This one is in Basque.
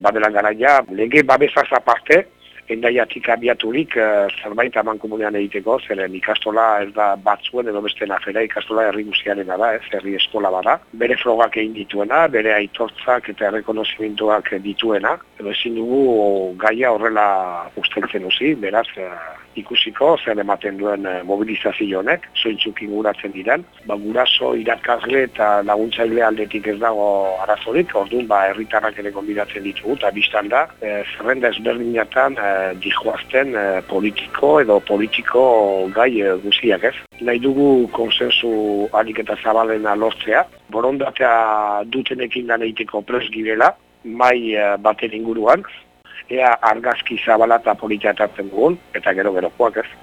badela garaia, lege babesaz aparte, endaiatik abiaturik uh, zerbait aman komunean egiteko, zeren ikastola ez da batzuen edo beste nafera, ikastola herri guziarena da, ez, herri eskola bada. Bere frogak egin dituena, bere aitortzak eta errekonozimentuak dituena, edo ezin dugu gaia horrela usteltzen uzi, beraz, uh, ikusiko, zer ematen duen uh, mobilizazio honek, zointzuk inguratzen diren, ba, guraso irakasle eta laguntzaile aldetik ez dago arazorik, orduan, ba, herritarrak ere konbidatzen ditugu, eta biztan da, e, zerrenda ezberdinatan, dihoazten eh, politiko edo politiko gai e, guziak ez. Nahi dugu konsensu alik eta zabalena lortzea, borondatea dutenekin lan egiteko pres girela, mai e, baten inguruan, ea argazki zabala eta politia dugun, eta gero gero joak ez.